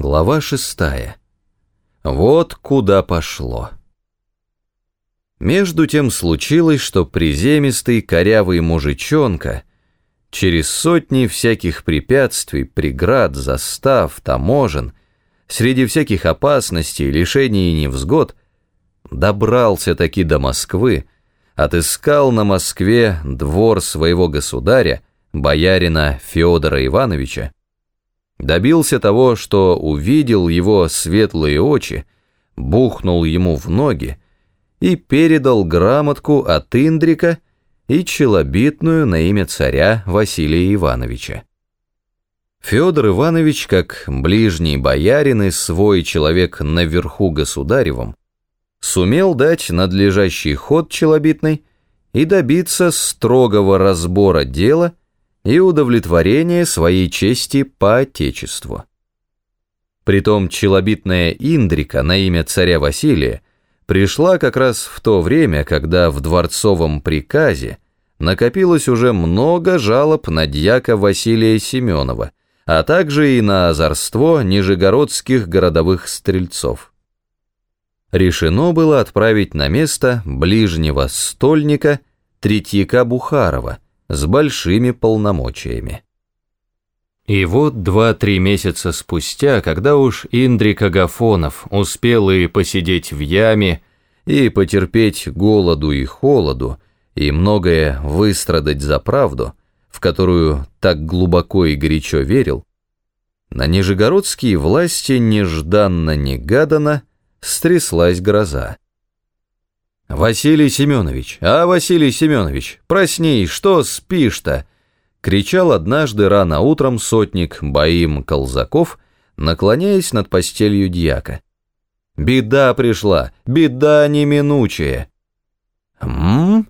Глава шестая. Вот куда пошло. Между тем случилось, что приземистый корявый мужичонка через сотни всяких препятствий, преград, застав, таможен, среди всяких опасностей, лишений и невзгод, добрался таки до Москвы, отыскал на Москве двор своего государя, боярина Федора Ивановича, добился того, что увидел его светлые очи, бухнул ему в ноги и передал грамотку от Индрика и челобитную на имя царя Василия Ивановича. Федор Иванович, как ближний боярин и свой человек наверху государевом, сумел дать надлежащий ход челобитной и добиться строгого разбора дела и удовлетворение своей чести по Отечеству. Притом челобитная Индрика на имя царя Василия пришла как раз в то время, когда в дворцовом приказе накопилось уже много жалоб на дьяка Василия Семенова, а также и на озорство нижегородских городовых стрельцов. Решено было отправить на место ближнего стольника Третьяка Бухарова – с большими полномочиями. И вот два-три месяца спустя, когда уж Индрик Агафонов успел и посидеть в яме, и потерпеть голоду и холоду, и многое выстрадать за правду, в которую так глубоко и горячо верил, на нижегородские власти нежданно-негаданно стряслась гроза. «Василий Семенович, а, Василий Семенович, проснись, что спишь-то?» кричал однажды рано утром сотник Баим Колзаков, наклоняясь над постелью дьяка. «Беда пришла, беда неминучая!» «М-м-м?»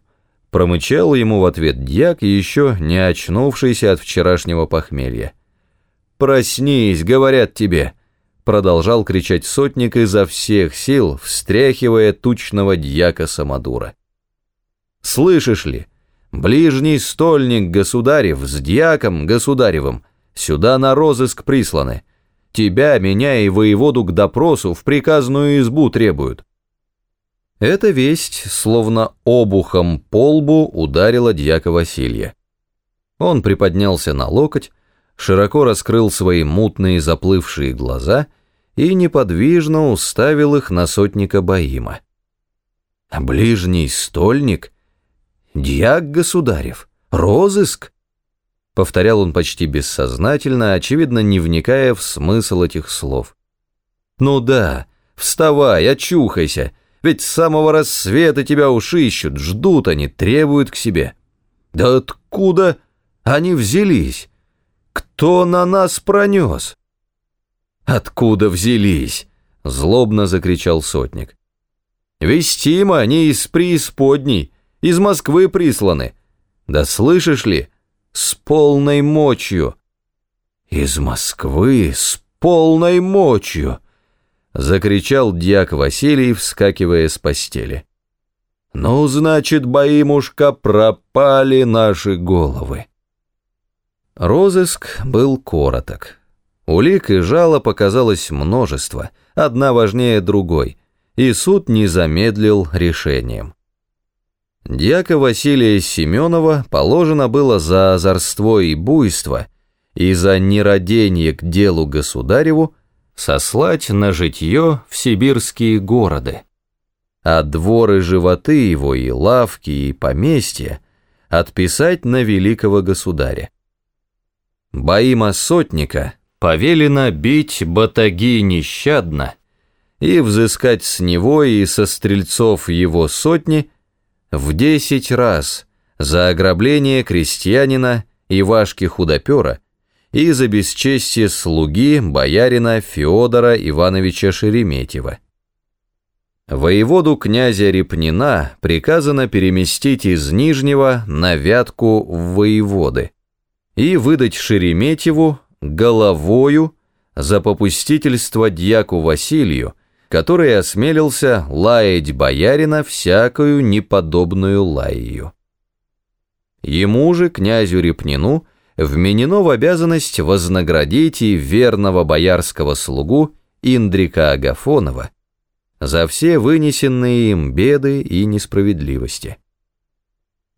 промычал ему в ответ дьяк, еще не очнувшийся от вчерашнего похмелья. «Проснись, говорят тебе!» Продолжал кричать сотник изо всех сил, встряхивая тучного дьяка Самодура. «Слышишь ли, ближний стольник государев с дьяком государевым сюда на розыск присланы. Тебя, меня и воеводу к допросу в приказную избу требуют». Эта весть, словно обухом по лбу, ударила дьяка Василия. Он приподнялся на локоть, широко раскрыл свои мутные заплывшие глаза — и неподвижно уставил их на сотника Баима. «Ближний стольник? Дьяк государев? Розыск?» Повторял он почти бессознательно, очевидно, не вникая в смысл этих слов. «Ну да, вставай, очухайся, ведь с самого рассвета тебя уж ищут, ждут они, требуют к себе. Да откуда они взялись? Кто на нас пронес?» «Откуда взялись?» — злобно закричал сотник. «Вестимо, они из преисподней, из Москвы присланы. Да слышишь ли, с полной мочью». «Из Москвы с полной мочью!» — закричал дьяк Василий, вскакивая с постели. «Ну, значит, боимушка, пропали наши головы». Розыск был короток. Улик и жало показалось множество, одна важнее другой, и суд не замедлил решением. Дьяка Василия Семенова положено было за озорство и буйство и за нерадение к делу государеву сослать на житье в сибирские города, а дворы животы его и лавки и поместья отписать на великого государя. Боима сотника повелено бить батаги нещадно и взыскать с него и со стрельцов его сотни в десять раз за ограбление крестьянина Ивашки Худопера и за бесчестие слуги боярина Феодора Ивановича Шереметьева. Воеводу князя Репнина приказано переместить из Нижнего на Вятку в воеводы и выдать Шереметьеву головою за попустительство дьяку Василию, который осмелился лаять боярина всякую неподобную лаию. Ему же, князю Репнину, вменено в обязанность вознаградить и верного боярского слугу Индрика Агафонова за все вынесенные им беды и несправедливости.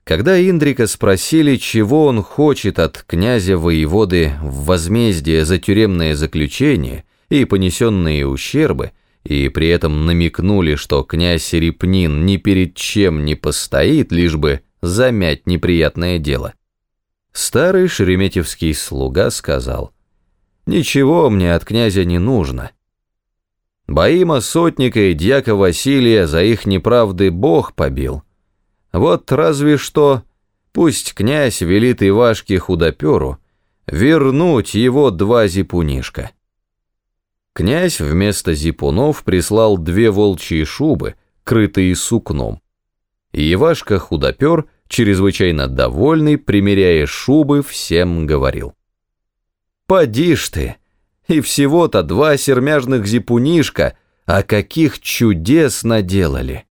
Когда Индрика спросили, чего он хочет от князя-воеводы в возмездие за тюремное заключение и понесенные ущербы, и при этом намекнули, что князь Репнин ни перед чем не постоит, лишь бы замять неприятное дело, старый шереметьевский слуга сказал, «Ничего мне от князя не нужно». Боима сотника и дьяка Василия за их неправды Бог побил – вот разве что пусть князь велит Ивашке худоперу вернуть его два зипунишка. Князь вместо зипунов прислал две волчьи шубы, крытые сукном. И Ивашка худопер, чрезвычайно довольный, примеряя шубы, всем говорил. «Поди ж ты! И всего-то два сермяжных зипунишка, а каких чудес наделали!»